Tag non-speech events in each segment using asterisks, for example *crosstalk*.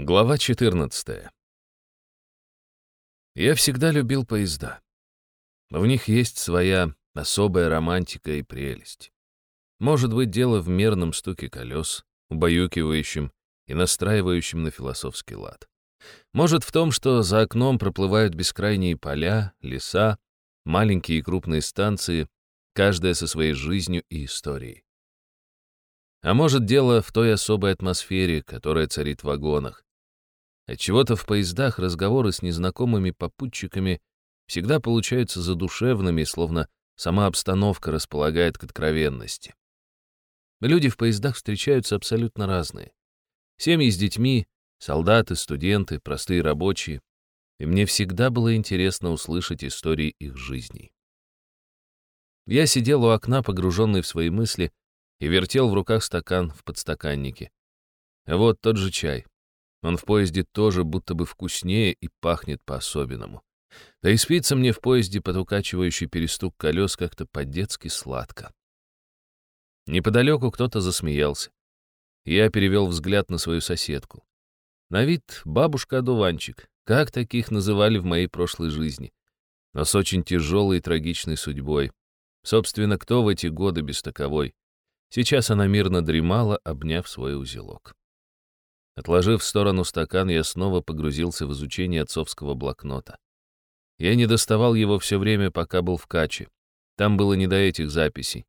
Глава 14. Я всегда любил поезда. В них есть своя особая романтика и прелесть. Может быть, дело в мерном стуке колес, убаюкивающем и настраивающем на философский лад. Может в том, что за окном проплывают бескрайние поля, леса, маленькие и крупные станции, каждая со своей жизнью и историей. А может, дело в той особой атмосфере, которая царит в вагонах, Отчего-то в поездах разговоры с незнакомыми попутчиками всегда получаются задушевными, словно сама обстановка располагает к откровенности. Люди в поездах встречаются абсолютно разные. Семьи с детьми, солдаты, студенты, простые рабочие. И мне всегда было интересно услышать истории их жизней. Я сидел у окна, погруженный в свои мысли, и вертел в руках стакан в подстаканнике. Вот тот же чай. Он в поезде тоже будто бы вкуснее и пахнет по-особенному. Да и спится мне в поезде под укачивающий перестук колес как-то по-детски сладко. Неподалеку кто-то засмеялся. Я перевел взгляд на свою соседку. На вид бабушка-одуванчик, как таких называли в моей прошлой жизни, но с очень тяжелой и трагичной судьбой. Собственно, кто в эти годы без таковой? Сейчас она мирно дремала, обняв свой узелок. Отложив в сторону стакан, я снова погрузился в изучение отцовского блокнота. Я не доставал его все время, пока был в Каче. Там было не до этих записей.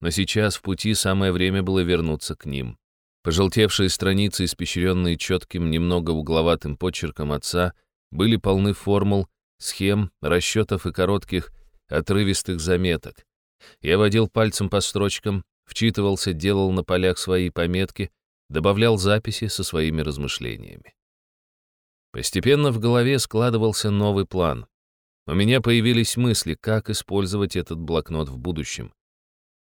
Но сейчас в пути самое время было вернуться к ним. Пожелтевшие страницы, испещренные четким, немного угловатым почерком отца, были полны формул, схем, расчетов и коротких, отрывистых заметок. Я водил пальцем по строчкам, вчитывался, делал на полях свои пометки, добавлял записи со своими размышлениями. Постепенно в голове складывался новый план. У меня появились мысли, как использовать этот блокнот в будущем.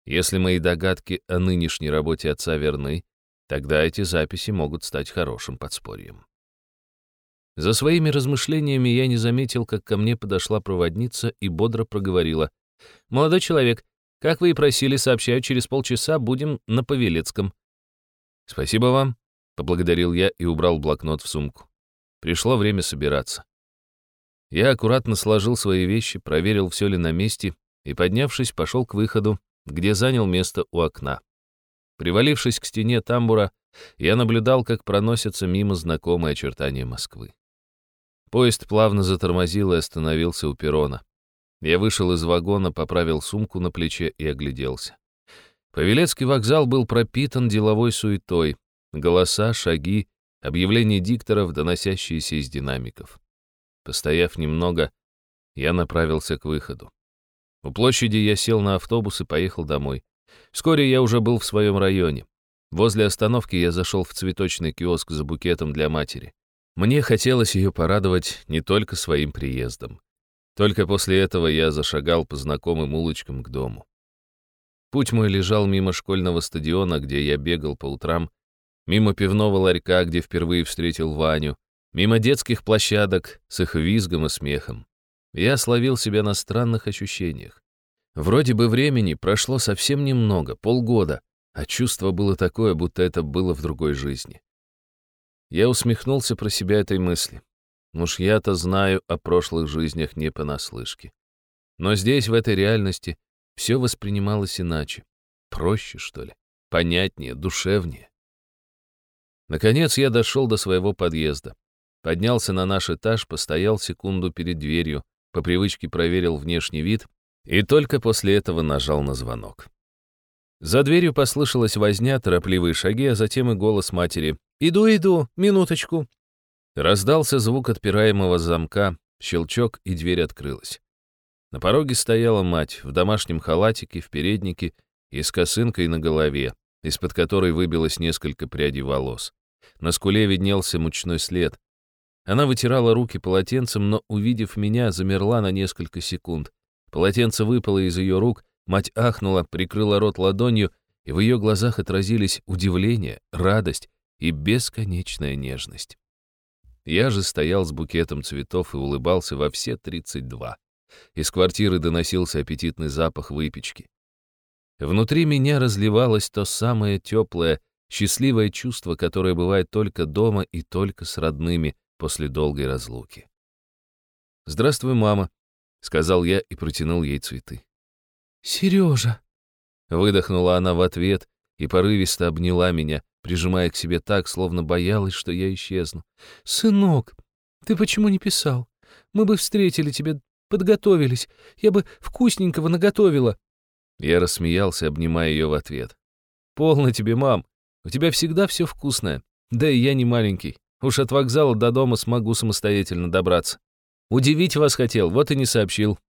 Если мои догадки о нынешней работе отца верны, тогда эти записи могут стать хорошим подспорьем. За своими размышлениями я не заметил, как ко мне подошла проводница и бодро проговорила. «Молодой человек, как вы и просили, сообщаю, через полчаса будем на Павелецком. «Спасибо вам», — поблагодарил я и убрал блокнот в сумку. Пришло время собираться. Я аккуратно сложил свои вещи, проверил, все ли на месте, и, поднявшись, пошел к выходу, где занял место у окна. Привалившись к стене тамбура, я наблюдал, как проносятся мимо знакомые очертания Москвы. Поезд плавно затормозил и остановился у перрона. Я вышел из вагона, поправил сумку на плече и огляделся. Павелецкий вокзал был пропитан деловой суетой. Голоса, шаги, объявления дикторов, доносящиеся из динамиков. Постояв немного, я направился к выходу. У площади я сел на автобус и поехал домой. Вскоре я уже был в своем районе. Возле остановки я зашел в цветочный киоск за букетом для матери. Мне хотелось ее порадовать не только своим приездом. Только после этого я зашагал по знакомым улочкам к дому. Путь мой лежал мимо школьного стадиона, где я бегал по утрам, мимо пивного ларька, где впервые встретил Ваню, мимо детских площадок с их визгом и смехом. Я словил себя на странных ощущениях. Вроде бы времени прошло совсем немного, полгода, а чувство было такое, будто это было в другой жизни. Я усмехнулся про себя этой мысли. Уж я-то знаю о прошлых жизнях не понаслышке. Но здесь, в этой реальности, все воспринималось иначе. Проще, что ли? Понятнее, душевнее. Наконец я дошел до своего подъезда. Поднялся на наш этаж, постоял секунду перед дверью, по привычке проверил внешний вид и только после этого нажал на звонок. За дверью послышалась возня, торопливые шаги, а затем и голос матери. «Иду, иду, минуточку». Раздался звук отпираемого замка, щелчок, и дверь открылась. На пороге стояла мать в домашнем халатике, в переднике и с косынкой на голове, из-под которой выбилось несколько прядей волос. На скуле виднелся мучной след. Она вытирала руки полотенцем, но, увидев меня, замерла на несколько секунд. Полотенце выпало из ее рук, мать ахнула, прикрыла рот ладонью, и в ее глазах отразились удивление, радость и бесконечная нежность. Я же стоял с букетом цветов и улыбался во все тридцать два. Из квартиры доносился аппетитный запах выпечки. Внутри меня разливалось то самое теплое, счастливое чувство, которое бывает только дома и только с родными после долгой разлуки. «Здравствуй, мама», — сказал я и протянул ей цветы. «Сережа!» — выдохнула она в ответ и порывисто обняла меня, прижимая к себе так, словно боялась, что я исчезну. «Сынок, ты почему не писал? Мы бы встретили тебя, подготовились. Я бы вкусненького наготовила». Я рассмеялся, обнимая ее в ответ. «Полно тебе, мам. У тебя всегда все вкусное. Да и я не маленький. Уж от вокзала до дома смогу самостоятельно добраться. Удивить вас хотел, вот и не сообщил».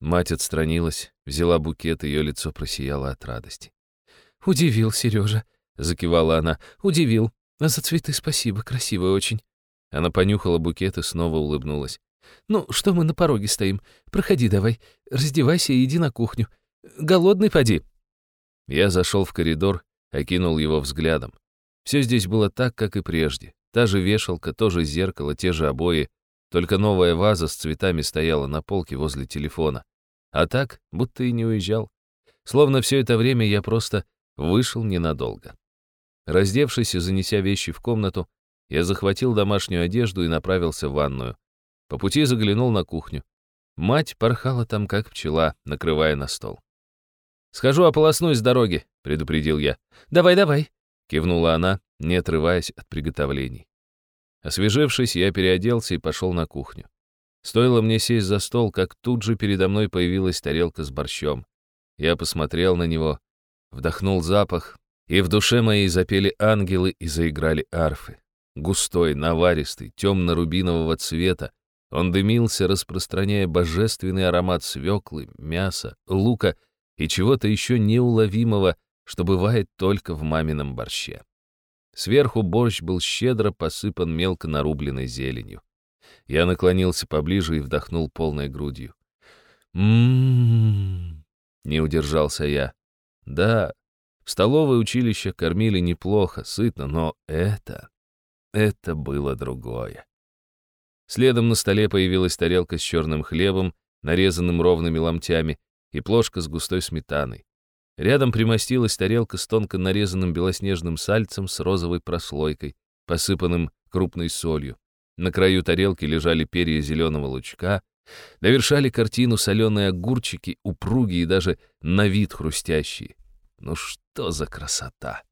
Мать отстранилась, взяла букет, ее лицо просияло от радости. «Удивил, Сережа», — закивала она. «Удивил. А за цветы спасибо, красиво очень». Она понюхала букет и снова улыбнулась. «Ну, что мы на пороге стоим? Проходи давай, раздевайся и иди на кухню. Голодный поди». Я зашел в коридор, окинул его взглядом. Все здесь было так, как и прежде. Та же вешалка, то же зеркало, те же обои, только новая ваза с цветами стояла на полке возле телефона. А так, будто и не уезжал. Словно все это время я просто вышел ненадолго. Раздевшись и занеся вещи в комнату, я захватил домашнюю одежду и направился в ванную. По пути заглянул на кухню. Мать порхала там, как пчела, накрывая на стол. «Схожу ополоснусь с дороги», — предупредил я. «Давай, давай», — кивнула она, не отрываясь от приготовлений. Освежившись, я переоделся и пошел на кухню. Стоило мне сесть за стол, как тут же передо мной появилась тарелка с борщом. Я посмотрел на него, вдохнул запах, и в душе моей запели ангелы и заиграли арфы. Густой, наваристый, темно-рубинового цвета, он дымился, распространяя божественный аромат свеклы, мяса, лука и чего-то еще неуловимого, что бывает только в мамином борще. Сверху борщ был щедро посыпан мелко нарубленной зеленью. Я наклонился поближе и вдохнул полной грудью. «М-м-м!» не удержался я. Да, в столовое училище кормили неплохо, сытно, но это... Это было другое. Следом на столе появилась тарелка с черным хлебом, нарезанным ровными ломтями, и плошка с густой сметаной. Рядом примостилась тарелка с тонко нарезанным белоснежным сальцем с розовой прослойкой, посыпанным крупной солью. На краю тарелки лежали перья зеленого лучка, довершали картину соленые огурчики, упругие и даже на вид хрустящие. Ну что за красота!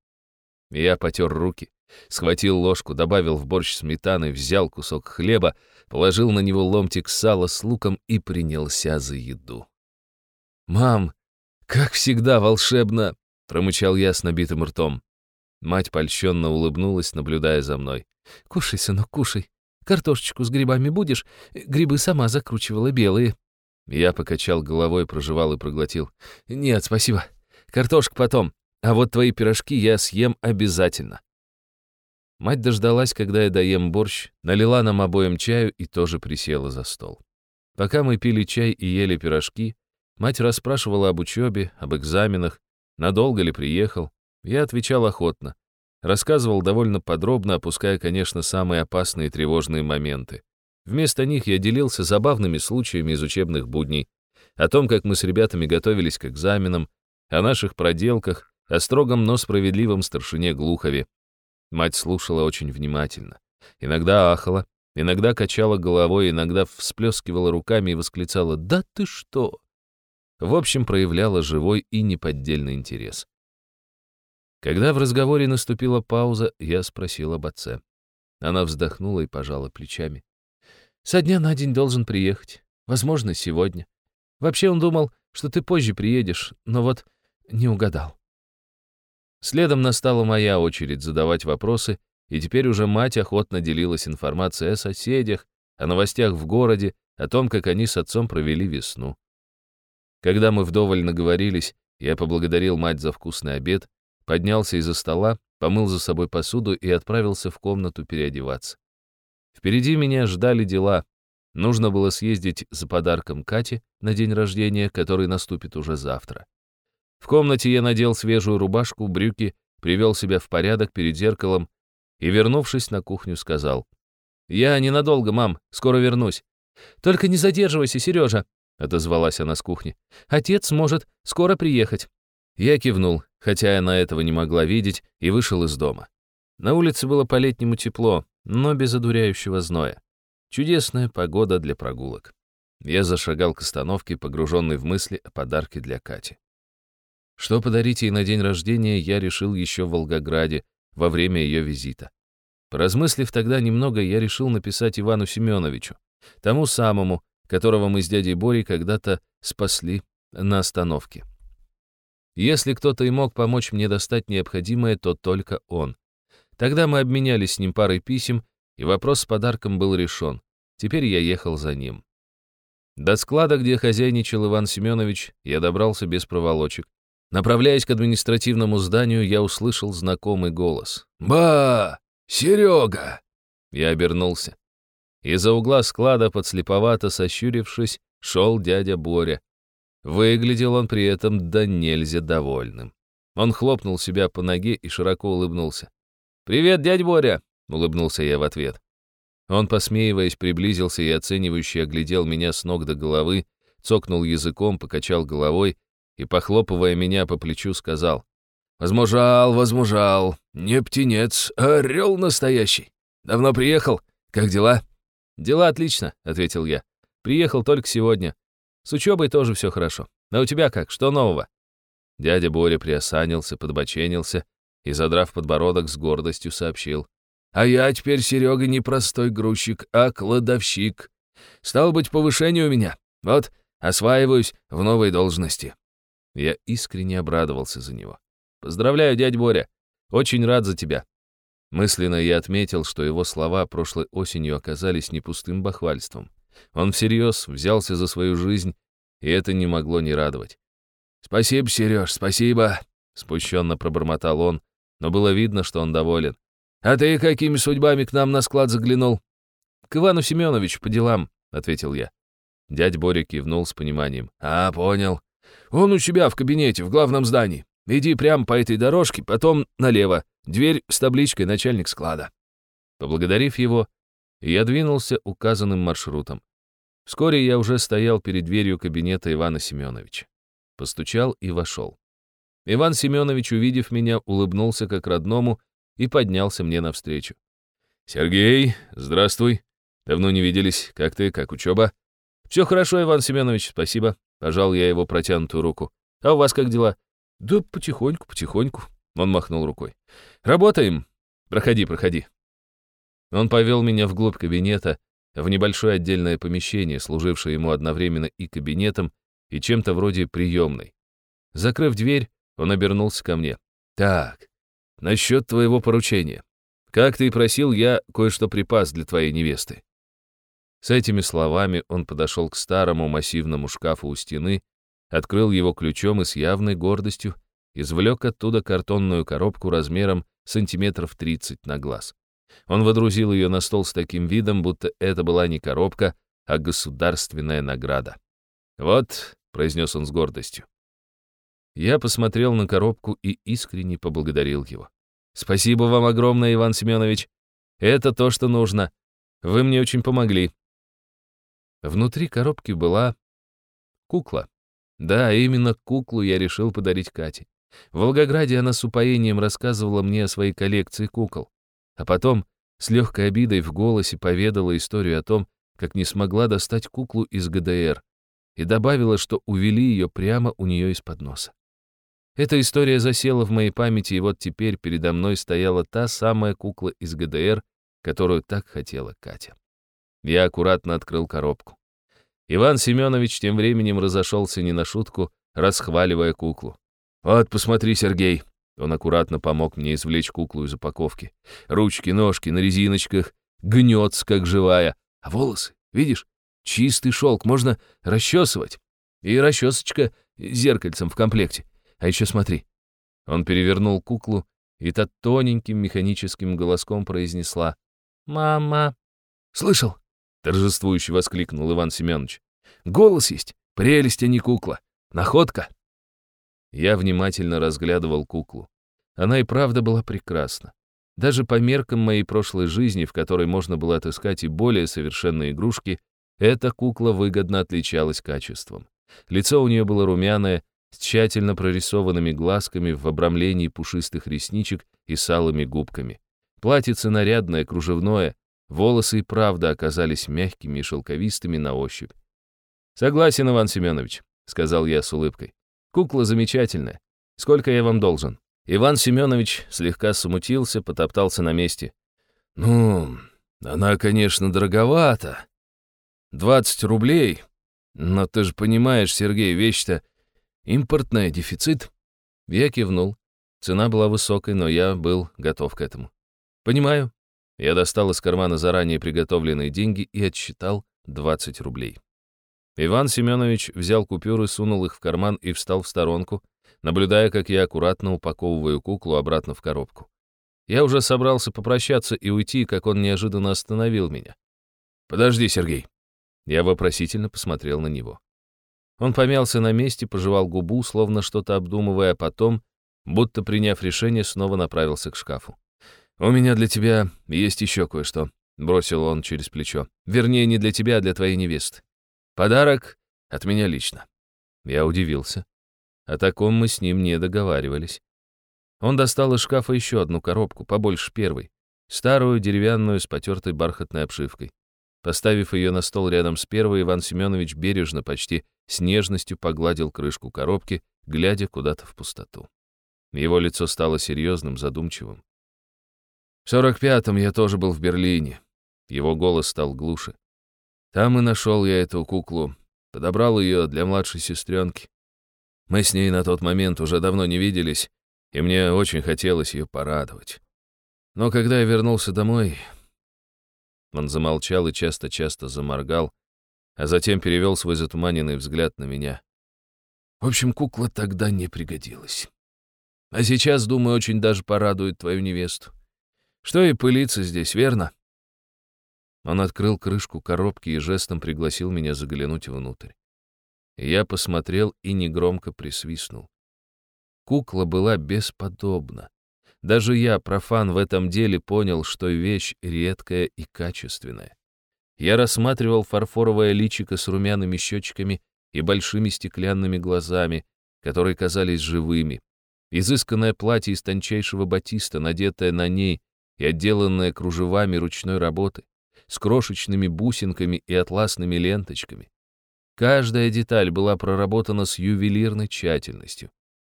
Я потер руки, схватил ложку, добавил в борщ сметаны, взял кусок хлеба, положил на него ломтик сала с луком и принялся за еду. «Мам, как всегда волшебно!» — промычал я с набитым ртом. Мать польщенно улыбнулась, наблюдая за мной. «Кушай, сынок, кушай. Картошечку с грибами будешь? Грибы сама закручивала белые». Я покачал головой, прожевал и проглотил. «Нет, спасибо. Картошка потом. А вот твои пирожки я съем обязательно». Мать дождалась, когда я доем борщ, налила нам обоим чаю и тоже присела за стол. Пока мы пили чай и ели пирожки, Мать расспрашивала об учебе, об экзаменах, надолго ли приехал. Я отвечал охотно. Рассказывал довольно подробно, опуская, конечно, самые опасные и тревожные моменты. Вместо них я делился забавными случаями из учебных будней, о том, как мы с ребятами готовились к экзаменам, о наших проделках, о строгом, но справедливом старшине Глухове. Мать слушала очень внимательно. Иногда ахала, иногда качала головой, иногда всплескивала руками и восклицала «Да ты что!» в общем, проявляла живой и неподдельный интерес. Когда в разговоре наступила пауза, я спросил об отце. Она вздохнула и пожала плечами. «Со дня на день должен приехать. Возможно, сегодня. Вообще он думал, что ты позже приедешь, но вот не угадал». Следом настала моя очередь задавать вопросы, и теперь уже мать охотно делилась информацией о соседях, о новостях в городе, о том, как они с отцом провели весну. Когда мы вдоволь наговорились, я поблагодарил мать за вкусный обед, поднялся из-за стола, помыл за собой посуду и отправился в комнату переодеваться. Впереди меня ждали дела. Нужно было съездить за подарком Кате на день рождения, который наступит уже завтра. В комнате я надел свежую рубашку, брюки, привел себя в порядок перед зеркалом и, вернувшись на кухню, сказал. «Я ненадолго, мам, скоро вернусь. Только не задерживайся, Сережа, — отозвалась она с кухни. «Отец может скоро приехать». Я кивнул, хотя она этого не могла видеть, и вышел из дома. На улице было по-летнему тепло, но без одуряющего зноя. Чудесная погода для прогулок. Я зашагал к остановке, погруженный в мысли о подарке для Кати. Что подарить ей на день рождения, я решил еще в Волгограде, во время ее визита. Поразмыслив тогда немного, я решил написать Ивану Семеновичу, тому самому, которого мы с дядей Борей когда-то спасли на остановке. Если кто-то и мог помочь мне достать необходимое, то только он. Тогда мы обменялись с ним парой писем, и вопрос с подарком был решен. Теперь я ехал за ним. До склада, где хозяйничал Иван Семенович, я добрался без проволочек. Направляясь к административному зданию, я услышал знакомый голос. «Ба! Серега!» Я обернулся. Из-за угла склада, подслеповато сощурившись, шел дядя Боря. Выглядел он при этом да нельзя довольным. Он хлопнул себя по ноге и широко улыбнулся. «Привет, дядя Боря!» — улыбнулся я в ответ. Он, посмеиваясь, приблизился и оценивающе оглядел меня с ног до головы, цокнул языком, покачал головой и, похлопывая меня по плечу, сказал, «Возмужал, возмужал, не птенец, а орел настоящий. Давно приехал? Как дела?» «Дела отлично», — ответил я. «Приехал только сегодня. С учебой тоже все хорошо. А у тебя как? Что нового?» Дядя Боря приосанился, подбоченился и, задрав подбородок, с гордостью сообщил. «А я теперь, Серега, не простой грузчик, а кладовщик. Стало быть, повышение у меня. Вот, осваиваюсь в новой должности». Я искренне обрадовался за него. «Поздравляю, дядя Боря. Очень рад за тебя». Мысленно я отметил, что его слова прошлой осенью оказались не пустым бахвальством. Он всерьез взялся за свою жизнь, и это не могло не радовать. «Спасибо, Сереж, спасибо!» — спущенно пробормотал он, но было видно, что он доволен. «А ты какими судьбами к нам на склад заглянул?» «К Ивану Семеновичу по делам», — ответил я. Дядь Боря кивнул с пониманием. «А, понял. Он у тебя в кабинете, в главном здании. Иди прямо по этой дорожке, потом налево. Дверь с табличкой «Начальник склада». Поблагодарив его, я двинулся указанным маршрутом. Вскоре я уже стоял перед дверью кабинета Ивана Семеновича. Постучал и вошел. Иван Семенович, увидев меня, улыбнулся как родному и поднялся мне навстречу. «Сергей, здравствуй. Давно не виделись. Как ты, как учеба?» «Все хорошо, Иван Семенович, спасибо». Пожал я его протянутую руку. «А у вас как дела?» «Да потихоньку, потихоньку». Он махнул рукой. «Работаем. Проходи, проходи». Он повел меня вглубь кабинета, в небольшое отдельное помещение, служившее ему одновременно и кабинетом, и чем-то вроде приемной. Закрыв дверь, он обернулся ко мне. «Так, насчет твоего поручения. Как ты и просил, я кое-что припас для твоей невесты». С этими словами он подошел к старому массивному шкафу у стены, открыл его ключом и с явной гордостью извлек оттуда картонную коробку размером сантиметров 30 на глаз. Он водрузил ее на стол с таким видом, будто это была не коробка, а государственная награда. «Вот», — произнес он с гордостью. Я посмотрел на коробку и искренне поблагодарил его. «Спасибо вам огромное, Иван Семенович. Это то, что нужно. Вы мне очень помогли». Внутри коробки была кукла. Да, именно куклу я решил подарить Кате. В Волгограде она с упоением рассказывала мне о своей коллекции кукол. А потом с легкой обидой в голосе поведала историю о том, как не смогла достать куклу из ГДР, и добавила, что увели ее прямо у нее из-под носа. Эта история засела в моей памяти, и вот теперь передо мной стояла та самая кукла из ГДР, которую так хотела Катя. Я аккуратно открыл коробку. Иван Семенович тем временем разошелся не на шутку, расхваливая куклу. «Вот, посмотри, Сергей, он аккуратно помог мне извлечь куклу из упаковки. Ручки, ножки на резиночках, гнется, как живая. А волосы, видишь, чистый шелк, можно расчесывать. И расчесочка зеркальцем в комплекте. А еще смотри. Он перевернул куклу, и та тоненьким механическим голоском произнесла «Мама». «Слышал?» — торжествующе воскликнул Иван Семенович. «Голос есть, прелесть, а не кукла. Находка». Я внимательно разглядывал куклу. Она и правда была прекрасна. Даже по меркам моей прошлой жизни, в которой можно было отыскать и более совершенные игрушки, эта кукла выгодно отличалась качеством. Лицо у нее было румяное, с тщательно прорисованными глазками в обрамлении пушистых ресничек и салыми губками. Платьице нарядное, кружевное, волосы и правда оказались мягкими и шелковистыми на ощупь. «Согласен, Иван Семенович», — сказал я с улыбкой. «Кукла замечательная. Сколько я вам должен?» Иван Семенович слегка смутился, потоптался на месте. «Ну, она, конечно, дороговата. Двадцать рублей. Но ты же понимаешь, Сергей, вещь-то импортная, дефицит». Я кивнул. Цена была высокой, но я был готов к этому. «Понимаю». Я достал из кармана заранее приготовленные деньги и отсчитал 20 рублей. Иван Семенович взял купюры, сунул их в карман и встал в сторонку, наблюдая, как я аккуратно упаковываю куклу обратно в коробку. Я уже собрался попрощаться и уйти, как он неожиданно остановил меня. «Подожди, Сергей». Я вопросительно посмотрел на него. Он помялся на месте, пожевал губу, словно что-то обдумывая, а потом, будто приняв решение, снова направился к шкафу. «У меня для тебя есть еще кое-что», — бросил он через плечо. «Вернее, не для тебя, а для твоей невесты. Подарок от меня лично». Я удивился. О таком мы с ним не договаривались. Он достал из шкафа еще одну коробку, побольше первой, старую, деревянную, с потертой бархатной обшивкой. Поставив ее на стол рядом с первой, Иван Семенович бережно, почти с нежностью погладил крышку коробки, глядя куда-то в пустоту. Его лицо стало серьезным, задумчивым. В сорок пятом я тоже был в Берлине. Его голос стал глуше. Там и нашел я эту куклу. Подобрал ее для младшей сестренки. Мы с ней на тот момент уже давно не виделись, и мне очень хотелось ее порадовать. Но когда я вернулся домой... Он замолчал и часто-часто заморгал, а затем перевел свой затуманенный взгляд на меня. В общем, кукла тогда не пригодилась. А сейчас, думаю, очень даже порадует твою невесту. Что и пылиться здесь, верно?» Он открыл крышку коробки и жестом пригласил меня заглянуть внутрь. Я посмотрел и негромко присвистнул. Кукла была бесподобна. Даже я, профан в этом деле, понял, что вещь редкая и качественная. Я рассматривал фарфоровое личико с румяными щечками и большими стеклянными глазами, которые казались живыми. Изысканное платье из тончайшего батиста, надетое на ней, и отделанная кружевами ручной работы, с крошечными бусинками и атласными ленточками. Каждая деталь была проработана с ювелирной тщательностью.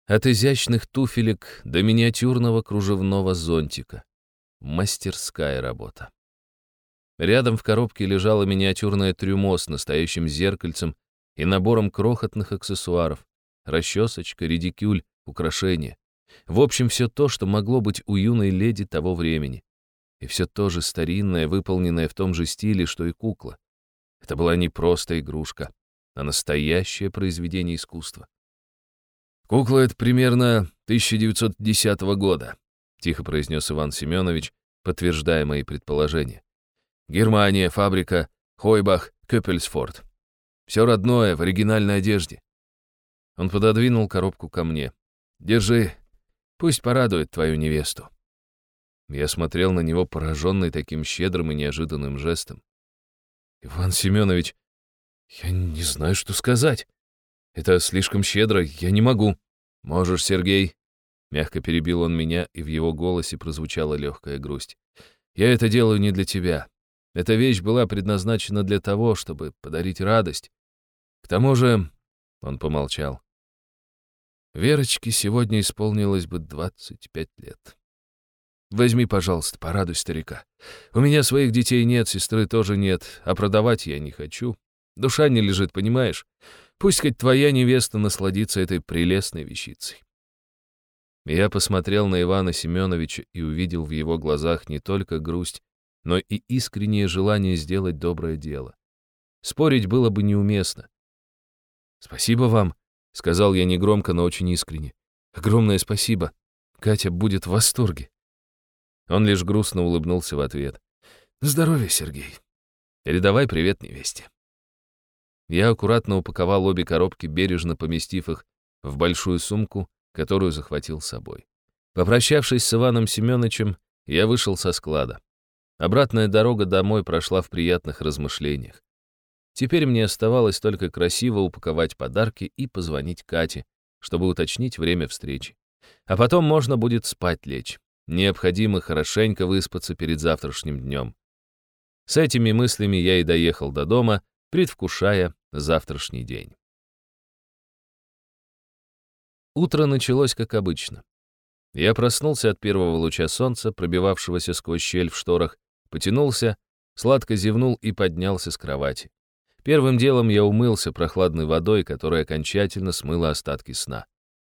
От изящных туфелек до миниатюрного кружевного зонтика. Мастерская работа. Рядом в коробке лежало миниатюрное трюмо с настоящим зеркальцем и набором крохотных аксессуаров. Расчесочка, редикюль, украшения. В общем, все то, что могло быть у юной леди того времени. И все то же старинное, выполненное в том же стиле, что и кукла. Это была не просто игрушка, а настоящее произведение искусства. «Кукла — это примерно 1910 года», — тихо произнес Иван Семенович, подтверждая мои предположения. «Германия, фабрика, Хойбах, Кёпельсфорд. Все родное, в оригинальной одежде». Он пододвинул коробку ко мне. «Держи, Пусть порадует твою невесту». Я смотрел на него, пораженный таким щедрым и неожиданным жестом. «Иван Семенович, я не знаю, что сказать. Это слишком щедро, я не могу». «Можешь, Сергей». Мягко перебил он меня, и в его голосе прозвучала легкая грусть. «Я это делаю не для тебя. Эта вещь была предназначена для того, чтобы подарить радость. К тому же...» — он помолчал. Верочке сегодня исполнилось бы 25 лет. Возьми, пожалуйста, порадуй старика. У меня своих детей нет, сестры тоже нет, а продавать я не хочу. Душа не лежит, понимаешь? Пусть хоть твоя невеста насладится этой прелестной вещицей. Я посмотрел на Ивана Семеновича и увидел в его глазах не только грусть, но и искреннее желание сделать доброе дело. Спорить было бы неуместно. «Спасибо вам», — сказал я негромко, но очень искренне. «Огромное спасибо. Катя будет в восторге». Он лишь грустно улыбнулся в ответ. «Здоровья, Сергей. Передавай привет невесте». Я аккуратно упаковал обе коробки, бережно поместив их в большую сумку, которую захватил с собой. Попрощавшись с Иваном Семеновичем, я вышел со склада. Обратная дорога домой прошла в приятных размышлениях. Теперь мне оставалось только красиво упаковать подарки и позвонить Кате, чтобы уточнить время встречи. А потом можно будет спать лечь. Необходимо хорошенько выспаться перед завтрашним днем. С этими мыслями я и доехал до дома, предвкушая завтрашний день. Утро началось как обычно. Я проснулся от первого луча солнца, пробивавшегося сквозь щель в шторах, потянулся, сладко зевнул и поднялся с кровати. Первым делом я умылся прохладной водой, которая окончательно смыла остатки сна.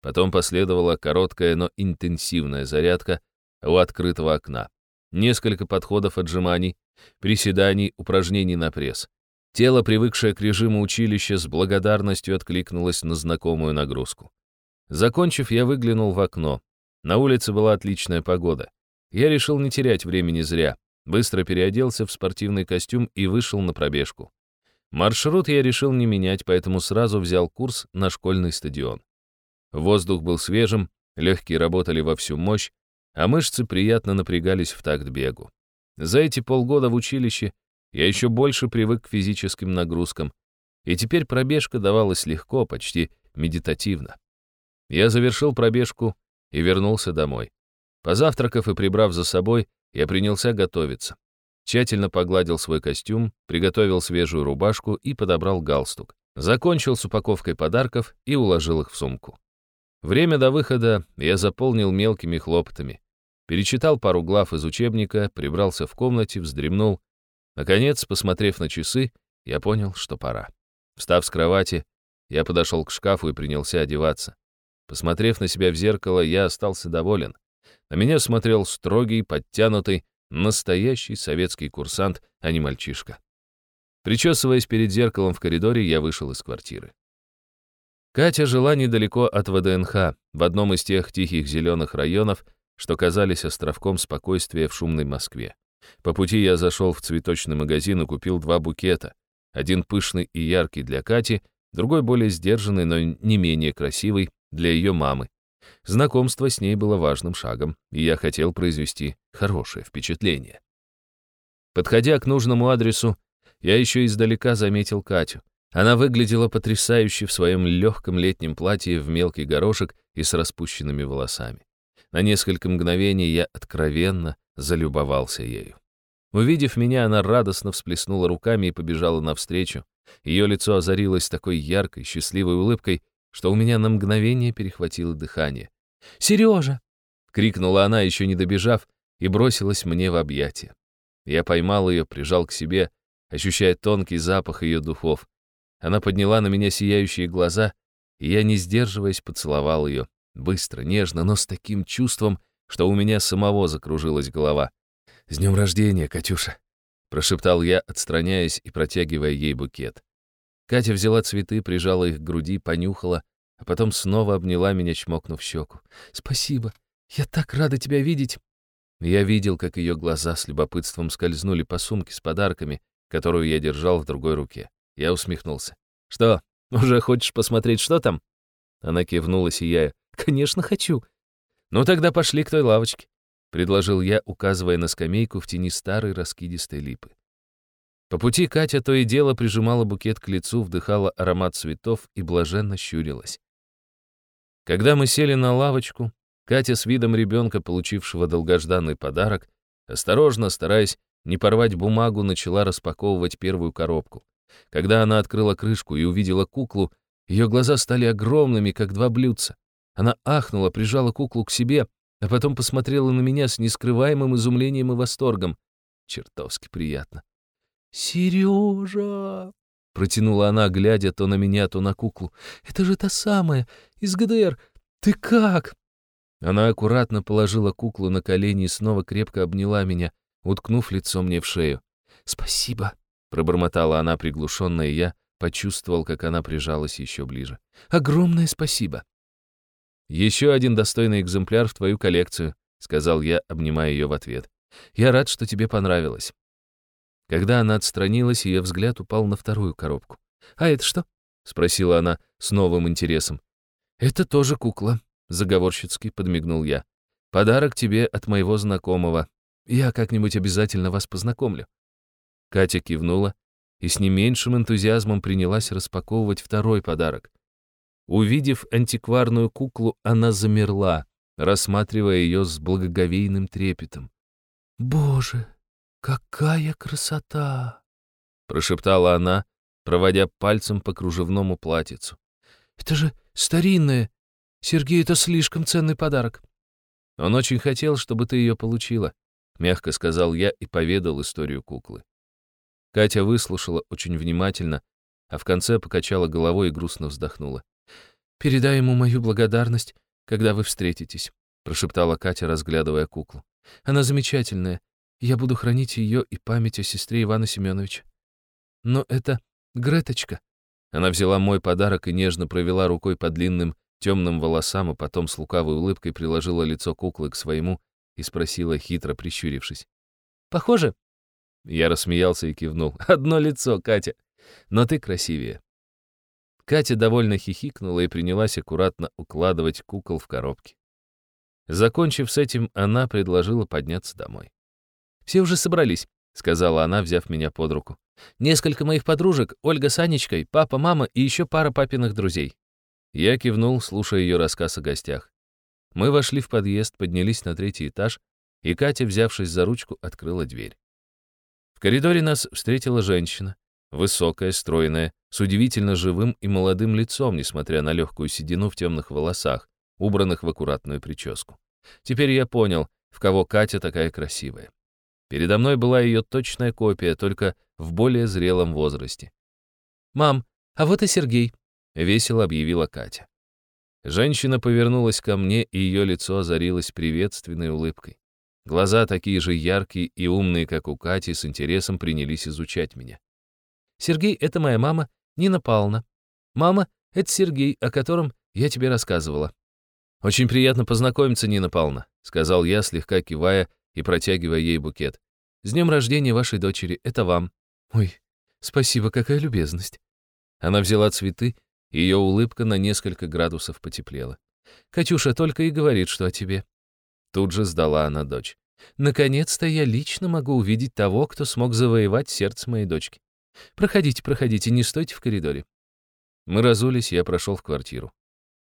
Потом последовала короткая, но интенсивная зарядка у открытого окна. Несколько подходов отжиманий, приседаний, упражнений на пресс. Тело, привыкшее к режиму училища, с благодарностью откликнулось на знакомую нагрузку. Закончив, я выглянул в окно. На улице была отличная погода. Я решил не терять времени зря. Быстро переоделся в спортивный костюм и вышел на пробежку. Маршрут я решил не менять, поэтому сразу взял курс на школьный стадион. Воздух был свежим, легкие работали во всю мощь, а мышцы приятно напрягались в такт бегу. За эти полгода в училище я еще больше привык к физическим нагрузкам, и теперь пробежка давалась легко, почти медитативно. Я завершил пробежку и вернулся домой. Позавтракав и прибрав за собой, я принялся готовиться. Тщательно погладил свой костюм, приготовил свежую рубашку и подобрал галстук. Закончил с упаковкой подарков и уложил их в сумку. Время до выхода я заполнил мелкими хлопотами. Перечитал пару глав из учебника, прибрался в комнате, вздремнул. Наконец, посмотрев на часы, я понял, что пора. Встав с кровати, я подошел к шкафу и принялся одеваться. Посмотрев на себя в зеркало, я остался доволен. На меня смотрел строгий, подтянутый, настоящий советский курсант, а не мальчишка. Причесываясь перед зеркалом в коридоре, я вышел из квартиры. Катя жила недалеко от ВДНХ, в одном из тех тихих зеленых районов, что казались островком спокойствия в шумной Москве. По пути я зашел в цветочный магазин и купил два букета. Один пышный и яркий для Кати, другой более сдержанный, но не менее красивый для ее мамы. Знакомство с ней было важным шагом, и я хотел произвести хорошее впечатление. Подходя к нужному адресу, я еще издалека заметил Катю. Она выглядела потрясающе в своем легком летнем платье в мелкий горошек и с распущенными волосами. На несколько мгновений я откровенно залюбовался ею. Увидев меня, она радостно всплеснула руками и побежала навстречу. Ее лицо озарилось такой яркой, счастливой улыбкой, что у меня на мгновение перехватило дыхание. «Сережа!» — крикнула она, еще не добежав, и бросилась мне в объятия. Я поймал ее, прижал к себе, ощущая тонкий запах ее духов. Она подняла на меня сияющие глаза, и я, не сдерживаясь, поцеловал ее. Быстро, нежно, но с таким чувством, что у меня самого закружилась голова. «С днем рождения, Катюша!» — прошептал я, отстраняясь и протягивая ей букет. Катя взяла цветы, прижала их к груди, понюхала, а потом снова обняла меня, чмокнув щеку. «Спасибо! Я так рада тебя видеть!» Я видел, как ее глаза с любопытством скользнули по сумке с подарками, которую я держал в другой руке. Я усмехнулся. «Что, уже хочешь посмотреть, что там?» Она кивнула, сияя. «Конечно, хочу!» «Ну тогда пошли к той лавочке», — предложил я, указывая на скамейку в тени старой раскидистой липы. По пути Катя то и дело прижимала букет к лицу, вдыхала аромат цветов и блаженно щурилась. Когда мы сели на лавочку, Катя с видом ребенка, получившего долгожданный подарок, осторожно, стараясь не порвать бумагу, начала распаковывать первую коробку. Когда она открыла крышку и увидела куклу, ее глаза стали огромными, как два блюдца. Она ахнула, прижала куклу к себе, а потом посмотрела на меня с нескрываемым изумлением и восторгом. Чертовски приятно. «Сережа!» — протянула она, глядя то на меня, то на куклу. «Это же та самая, из ГДР! Ты как?» Она аккуратно положила куклу на колени и снова крепко обняла меня, уткнув лицо мне в шею. «Спасибо!» — пробормотала она приглушенно, и я почувствовал, как она прижалась еще ближе. «Огромное спасибо!» «Еще один достойный экземпляр в твою коллекцию», — сказал я, обнимая ее в ответ. «Я рад, что тебе понравилось. Когда она отстранилась, ее взгляд упал на вторую коробку. «А это что?» — спросила она с новым интересом. «Это тоже кукла», — заговорщицки подмигнул я. «Подарок тебе от моего знакомого. Я как-нибудь обязательно вас познакомлю». Катя кивнула и с не меньшим энтузиазмом принялась распаковывать второй подарок. Увидев антикварную куклу, она замерла, рассматривая ее с благоговейным трепетом. «Боже, какая красота!» — прошептала она, проводя пальцем по кружевному платьицу. «Это же старинное! Сергей, это слишком ценный подарок!» «Он очень хотел, чтобы ты ее получила», — мягко сказал я и поведал историю куклы. Катя выслушала очень внимательно, а в конце покачала головой и грустно вздохнула. «Передай ему мою благодарность, когда вы встретитесь», — прошептала Катя, разглядывая куклу. «Она замечательная. Я буду хранить ее и память о сестре Ивана Семеновича. Но это Греточка». Она взяла мой подарок и нежно провела рукой по длинным темным волосам, а потом с лукавой улыбкой приложила лицо куклы к своему и спросила, хитро прищурившись. «Похоже?» Я рассмеялся и кивнул. *laughs* «Одно лицо, Катя. Но ты красивее». Катя довольно хихикнула и принялась аккуратно укладывать кукол в коробки. Закончив с этим, она предложила подняться домой. «Все уже собрались», — сказала она, взяв меня под руку. «Несколько моих подружек, Ольга с Анечкой, папа, мама и еще пара папиных друзей». Я кивнул, слушая ее рассказ о гостях. Мы вошли в подъезд, поднялись на третий этаж, и Катя, взявшись за ручку, открыла дверь. В коридоре нас встретила женщина, высокая, стройная, с удивительно живым и молодым лицом, несмотря на легкую седину в темных волосах, убранных в аккуратную прическу. Теперь я понял, в кого Катя такая красивая. Передо мной была ее точная копия, только в более зрелом возрасте. «Мам, а вот и Сергей», — весело объявила Катя. Женщина повернулась ко мне, и ее лицо озарилось приветственной улыбкой. Глаза, такие же яркие и умные, как у Кати, с интересом принялись изучать меня. «Сергей — это моя мама, Нина Павловна. Мама — это Сергей, о котором я тебе рассказывала». «Очень приятно познакомиться, Нина Павловна», — сказал я, слегка кивая и протягивая ей букет. «С днем рождения вашей дочери, это вам». «Ой, спасибо, какая любезность». Она взяла цветы, и ее улыбка на несколько градусов потеплела. «Катюша только и говорит, что о тебе». Тут же сдала она дочь. «Наконец-то я лично могу увидеть того, кто смог завоевать сердце моей дочки. Проходите, проходите, не стойте в коридоре». Мы разулись, я прошел в квартиру.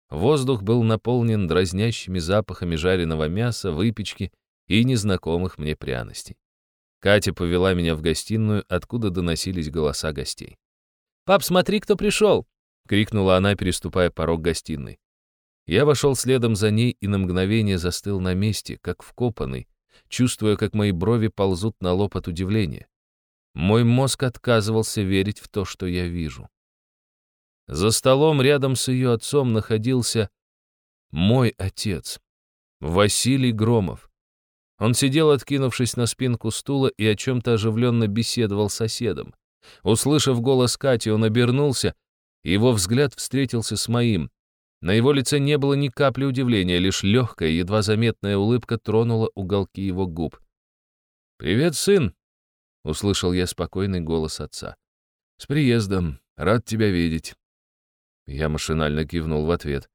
Воздух был наполнен дразнящими запахами жареного мяса, выпечки и незнакомых мне пряностей. Катя повела меня в гостиную, откуда доносились голоса гостей. «Пап, смотри, кто пришел!» — крикнула она, переступая порог гостиной. Я вошел следом за ней и на мгновение застыл на месте, как вкопанный, чувствуя, как мои брови ползут на лоб от удивления. Мой мозг отказывался верить в то, что я вижу. За столом рядом с ее отцом находился мой отец, Василий Громов. Он сидел, откинувшись на спинку стула, и о чем-то оживленно беседовал с соседом. Услышав голос Кати, он обернулся, и его взгляд встретился с моим. На его лице не было ни капли удивления, лишь легкая, едва заметная улыбка тронула уголки его губ. «Привет, сын!» — услышал я спокойный голос отца. «С приездом! Рад тебя видеть!» Я машинально кивнул в ответ.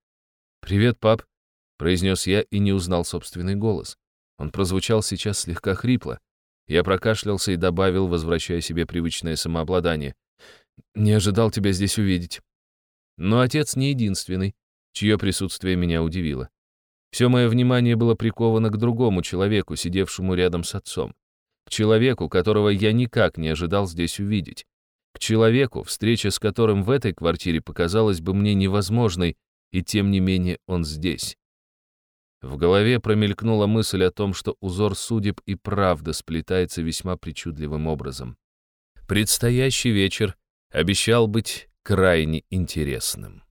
«Привет, пап!» — произнес я и не узнал собственный голос. Он прозвучал сейчас слегка хрипло. Я прокашлялся и добавил, возвращая себе привычное самообладание. «Не ожидал тебя здесь увидеть». Но отец не единственный, чье присутствие меня удивило. Все мое внимание было приковано к другому человеку, сидевшему рядом с отцом. К человеку, которого я никак не ожидал здесь увидеть. К человеку, встреча с которым в этой квартире показалась бы мне невозможной, и тем не менее он здесь. В голове промелькнула мысль о том, что узор судеб и правда сплетается весьма причудливым образом. Предстоящий вечер обещал быть крайне интересным.